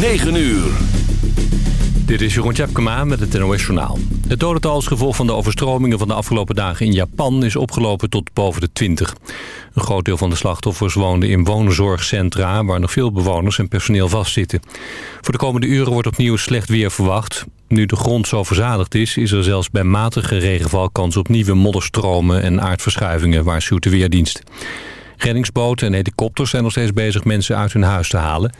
9 uur. Dit is Jeroen Tjepkema met het NOS Journaal. Het dodental als gevolg van de overstromingen van de afgelopen dagen in Japan... is opgelopen tot boven de 20. Een groot deel van de slachtoffers woonde in wonenzorgcentra... waar nog veel bewoners en personeel vastzitten. Voor de komende uren wordt opnieuw slecht weer verwacht. Nu de grond zo verzadigd is... is er zelfs bij matige regenval kans op nieuwe modderstromen... en aardverschuivingen, waarschuwt de Weerdienst. Reddingsboten en helikopters zijn nog steeds bezig mensen uit hun huis te halen...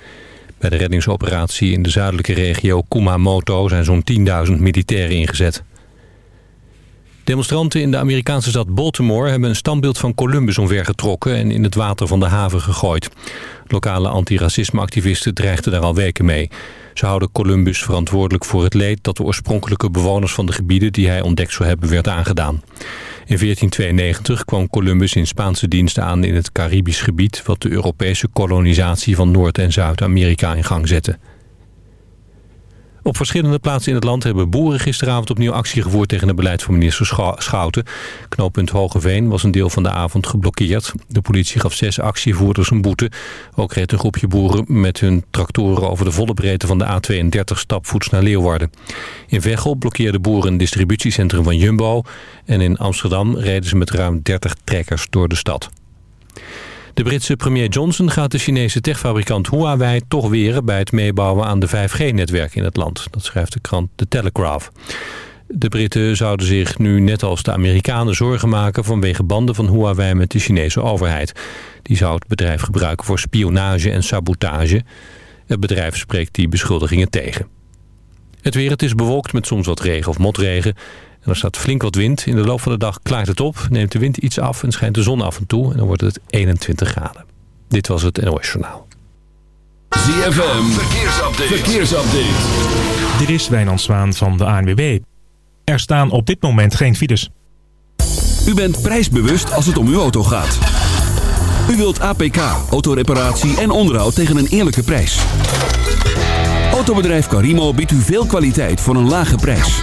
Bij de reddingsoperatie in de zuidelijke regio Kumamoto zijn zo'n 10.000 militairen ingezet. Demonstranten in de Amerikaanse stad Baltimore hebben een standbeeld van Columbus omvergetrokken en in het water van de haven gegooid. Lokale antiracismeactivisten dreigden daar al weken mee. Ze houden Columbus verantwoordelijk voor het leed dat de oorspronkelijke bewoners van de gebieden die hij ontdekt zou hebben werd aangedaan. In 1492 kwam Columbus in Spaanse diensten aan in het Caribisch gebied... wat de Europese kolonisatie van Noord- en Zuid-Amerika in gang zette. Op verschillende plaatsen in het land hebben boeren gisteravond opnieuw actie gevoerd tegen het beleid van minister Schouten. Knooppunt Hogeveen was een deel van de avond geblokkeerd. De politie gaf zes actievoerders een boete. Ook reed een groepje boeren met hun tractoren over de volle breedte van de A32 stapvoets naar Leeuwarden. In Veghel blokkeerden boeren een distributiecentrum van Jumbo. En in Amsterdam reden ze met ruim 30 trekkers door de stad. De Britse premier Johnson gaat de Chinese techfabrikant Huawei toch weren... bij het meebouwen aan de 5G-netwerk in het land. Dat schrijft de krant The Telegraph. De Britten zouden zich nu net als de Amerikanen zorgen maken... vanwege banden van Huawei met de Chinese overheid. Die zou het bedrijf gebruiken voor spionage en sabotage. Het bedrijf spreekt die beschuldigingen tegen. Het weer, het is bewolkt met soms wat regen of motregen... Er staat flink wat wind. In de loop van de dag klaart het op, neemt de wind iets af en schijnt de zon af en toe. En dan wordt het 21 graden. Dit was het NOS Journaal. ZFM, verkeersupdate. verkeersupdate. Dit is Wijnand Zwaan van de ANWB. Er staan op dit moment geen files. U bent prijsbewust als het om uw auto gaat. U wilt APK, autoreparatie en onderhoud tegen een eerlijke prijs. Autobedrijf Carimo biedt u veel kwaliteit voor een lage prijs.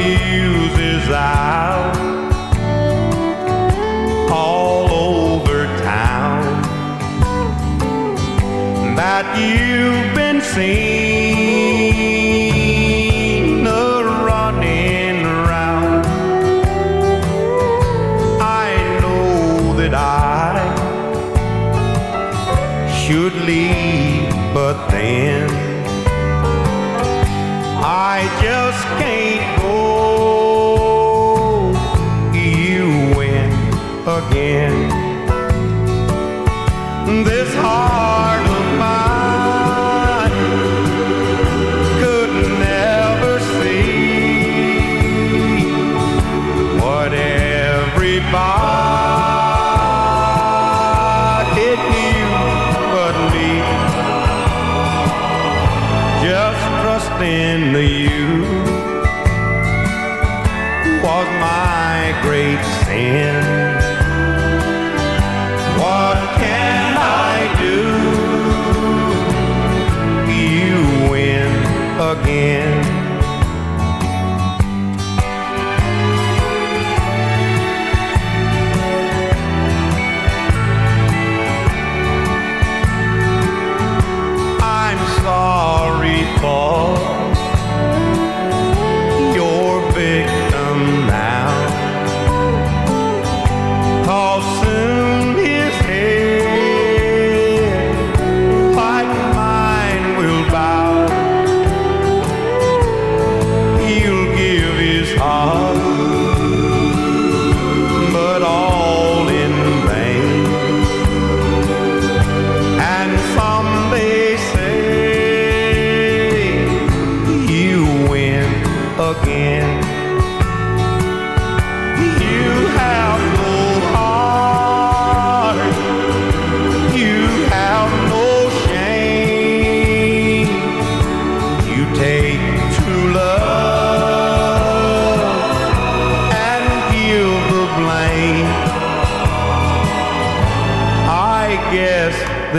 News is out all over town that you've been seen. I know that I should leave, but then. Again. This heart of mine could never see what everybody knew but me just trusting you was my great sin.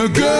a good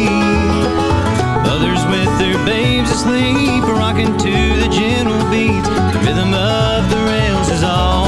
Others with their babes asleep, rocking to the gentle beats. The rhythm of the rails is all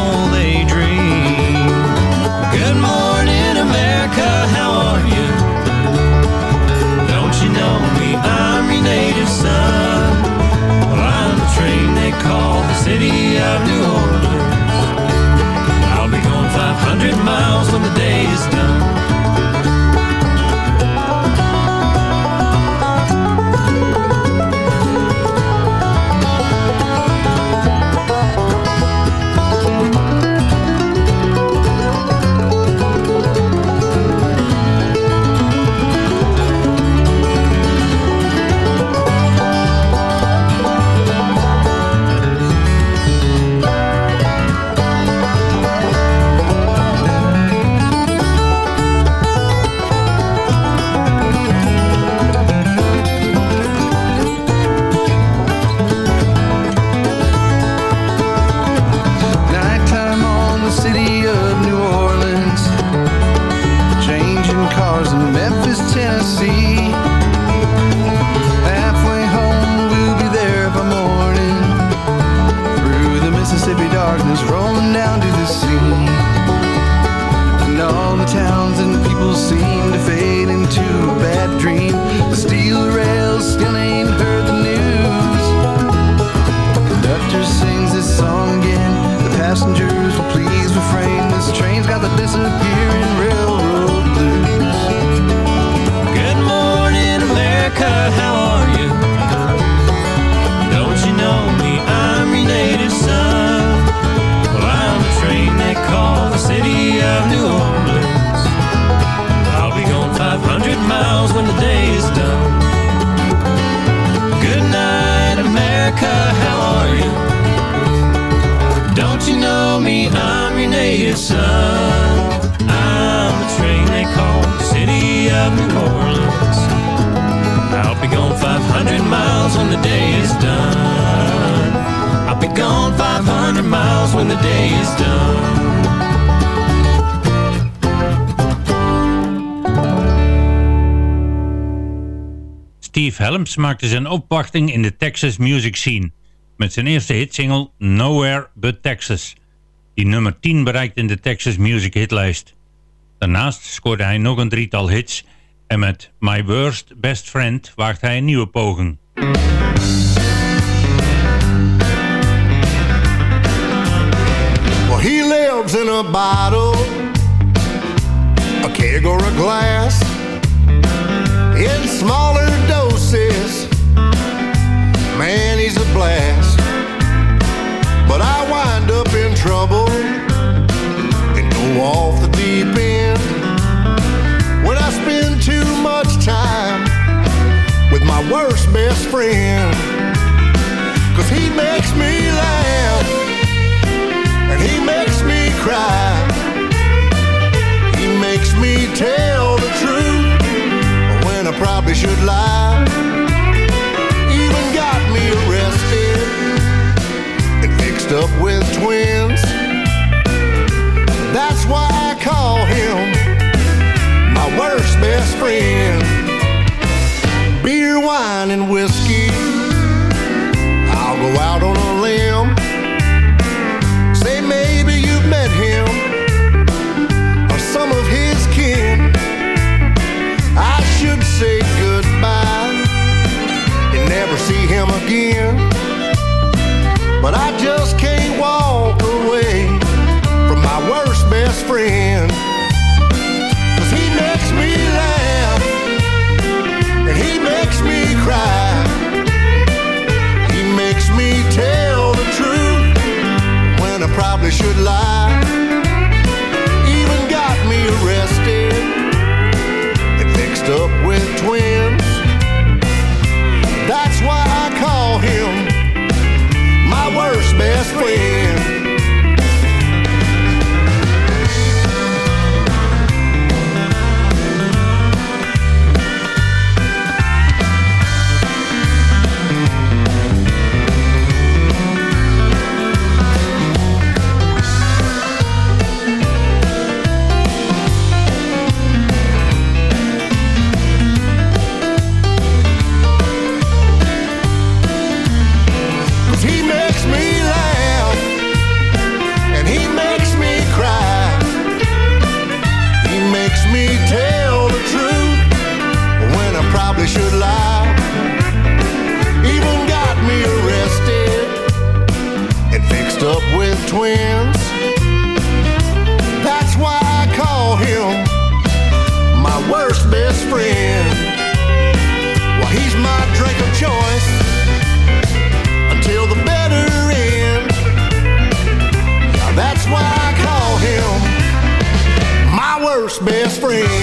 son. I'm the train they call the city of New Orleans. I'll be gone 500 miles when the day is done. I'll be gone 500 miles when the day is done. Steve Helms maakte zijn opwachting in de Texas music scene met zijn eerste hitsingle Nowhere But Texas, die nummer 10 bereikt in de Texas Music Hitlijst. Daarnaast scoorde hij nog een drietal hits en met My Worst Best Friend waagt hij een nieuwe poging. Well, he lives in a bottle, a keg or a glass, in smaller doses. blast. Trouble and go off the deep end when I spend too much time with my worst best friend. Cause he makes me laugh and he makes me cry. He makes me tell the truth when I probably should lie. Even got me arrested up with twins. Call him my worst best friend. Beer, wine, and whiskey. Probably should twins. That's why I call him my worst best friend. Well, he's my drink of choice until the better end. Now that's why I call him my worst best friend.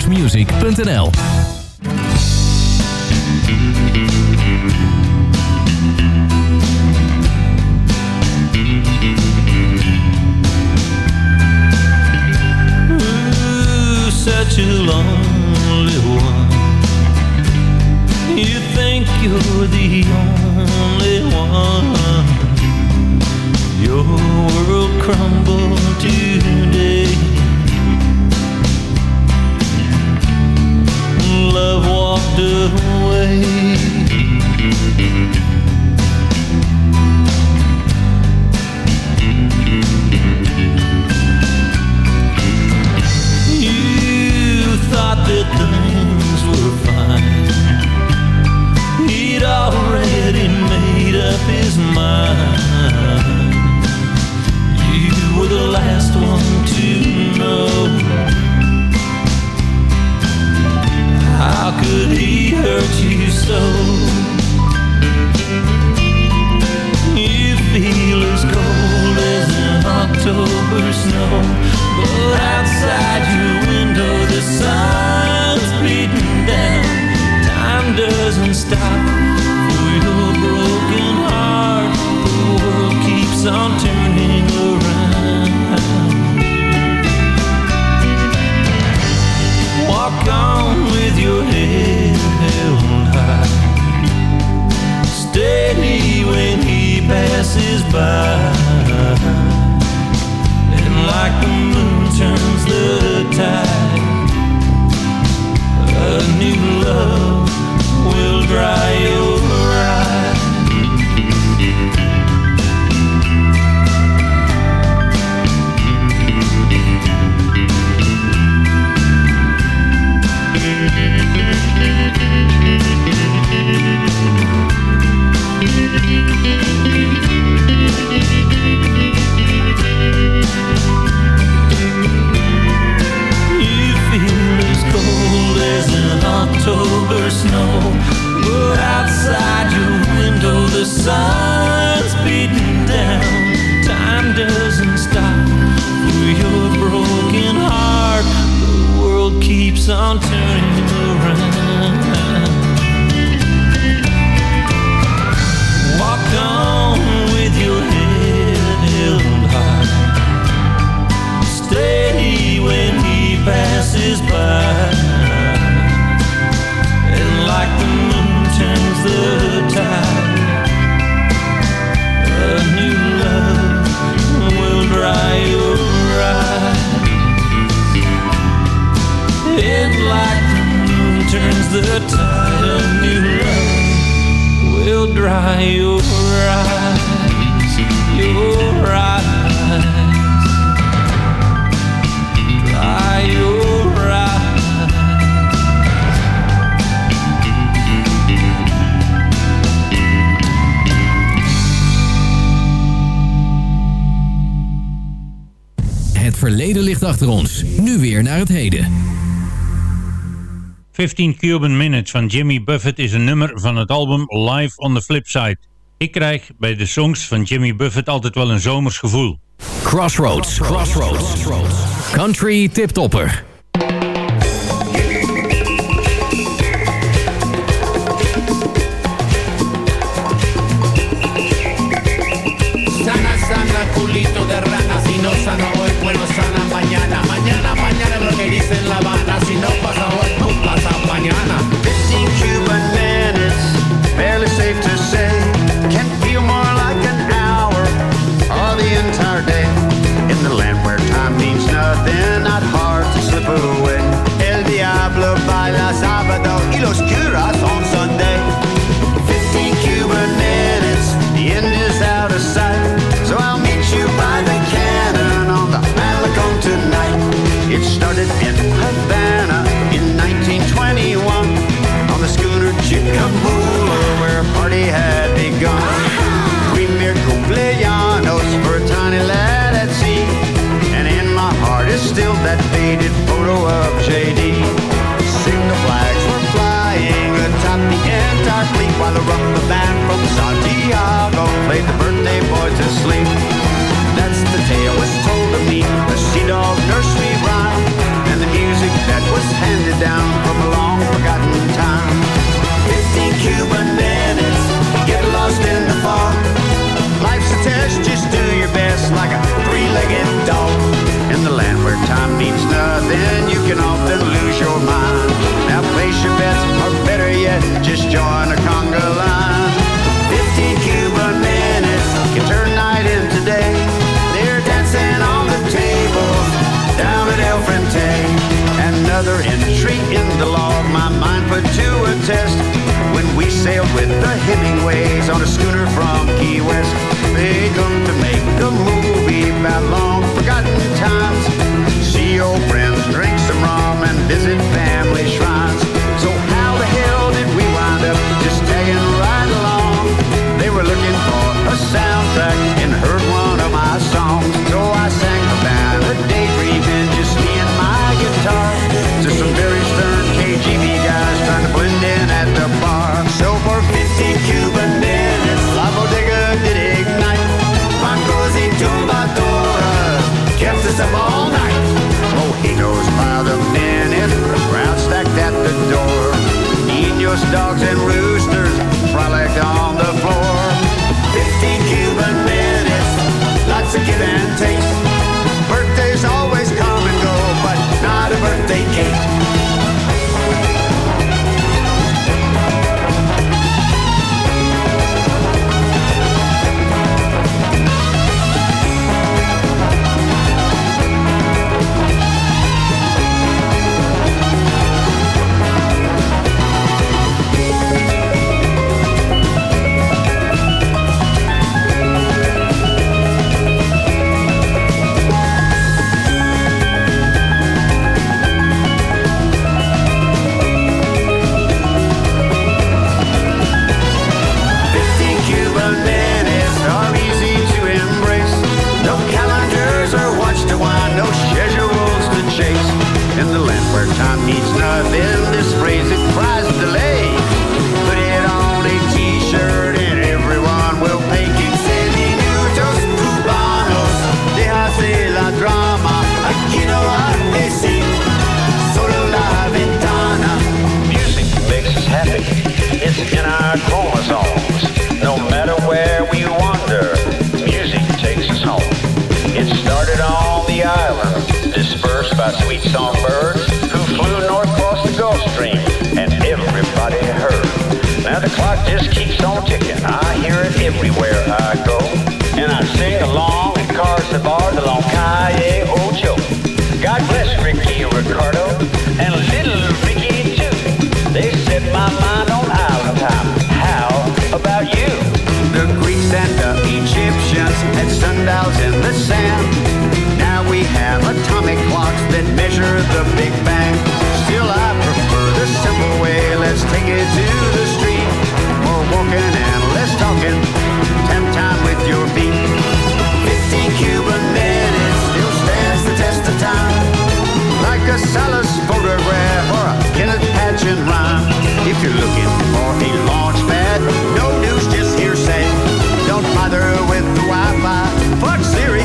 soundmusic.nl sun's turns the tide, a new love will dry your eyes, your eyes. Dry your. Het verleden ligt achter ons. Nu weer naar het heden. 15 Cuban Minutes van Jimmy Buffett is een nummer van het album Live on the Flipside. Ik krijg bij de songs van Jimmy Buffett altijd wel een zomers gevoel. Crossroads. Crossroads. Country tiptopper. Sana, sana, culito de rana. Si no sana hoy, bueno, sana mañana. Mañana, mañana lo que dice en La Habana. Si no pasa hoy, Played the birthday boy to sleep. That's the tale was told of me, the sea dog nursery rhyme, and the music that was handed down from a long forgotten time. 15 Cuban minutes, get lost in the fog. Life's a test, just do your best like a three-legged dog. In the land where time means nothing, you can often lose your mind. Now place your bets, or better yet, just join a conga line. 15 Cuban Another entry in the log my mind put to a test when we sailed with the Hemingways on a schooner from Key West. They come to make a movie about long forgotten times. See old friends, drink some rum, and visit family shrines. So how the hell did we wind up just tagging right along? They were looking for a soundtrack and heard one bless Ricky Ricardo and little Ricky too. They set my mind on island time. How about you? The Greeks and the Egyptians had sundials in the sand. Now we have atomic clocks that measure the Big Bang. Still, I a Salas photograph or a Kenneth Patchen rhyme. If you're looking for a launch pad, no news, just hearsay. Don't bother with the Wi-Fi. Fuck Siri,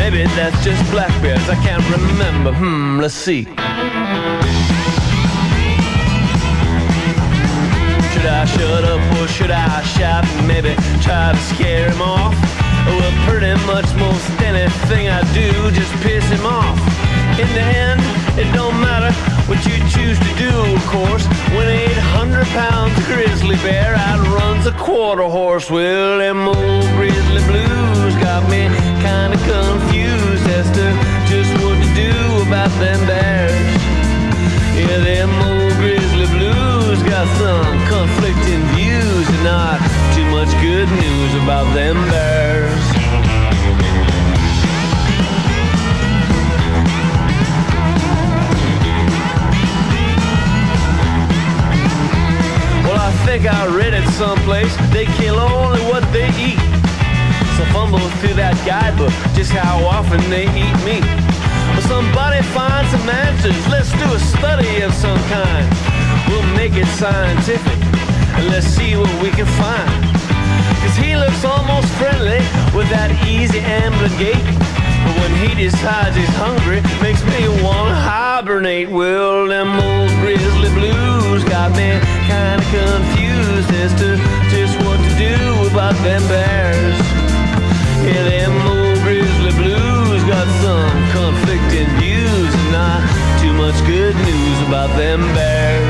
Maybe that's just black bears. I can't remember. Hmm, let's see. Should I shut up or should I shout maybe try to scare him off? Well, pretty much most anything I do just piss him off. In the end, it don't matter what you choose to do, of course. When 800 pounds of grizzly bear outruns a quarter horse, well, them old grizzly blues got me kinda confused as to just what to do about them bears. Yeah, them old grizzly blues got some conflicting views and not too much good news about them bears. Think I read it someplace. They kill only what they eat. So fumble through that guidebook, just how often they eat meat. Well, somebody find some answers. Let's do a study of some kind. We'll make it scientific, and let's see what we can find. Cause he looks almost friendly with that easy ambling gait. When he decides he's hungry, makes me wanna hibernate. Well, them old grizzly blues got me kinda confused as to just what to do about them bears. Yeah, them old grizzly blues got some conflicting views and not too much good news about them bears.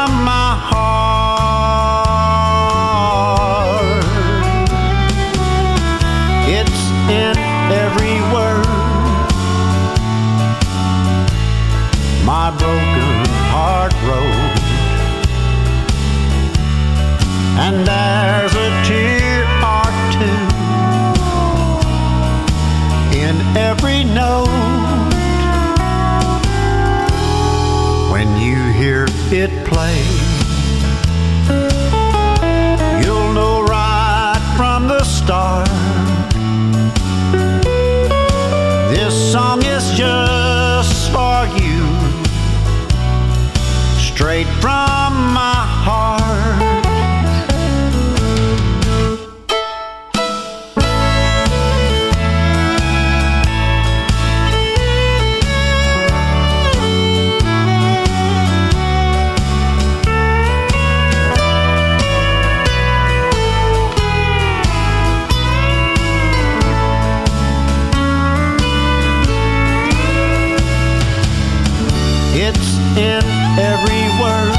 It's in every word.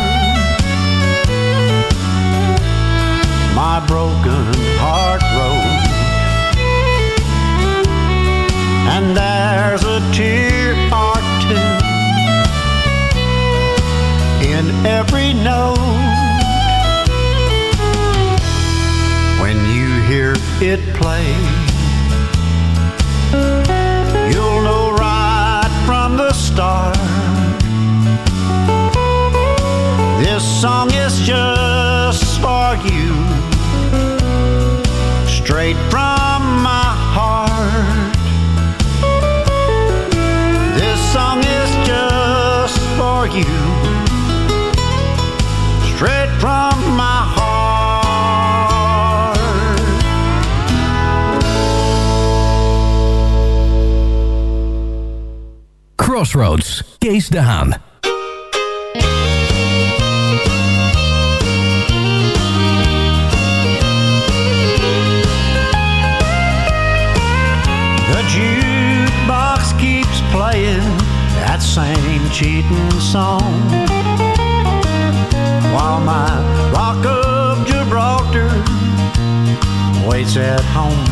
My broken heart wrote. And there's a tear or two in every note. When you hear it play, straight from my heart. This song is just for you, straight from my heart. Crossroads, Kees de. Same cheating song while my rock of Gibraltar waits at home.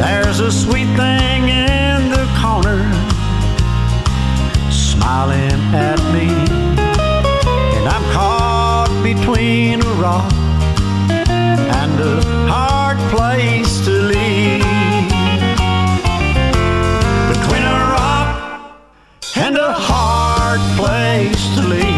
There's a sweet thing in the corner smiling at me, and I'm caught between a rock and a hard place place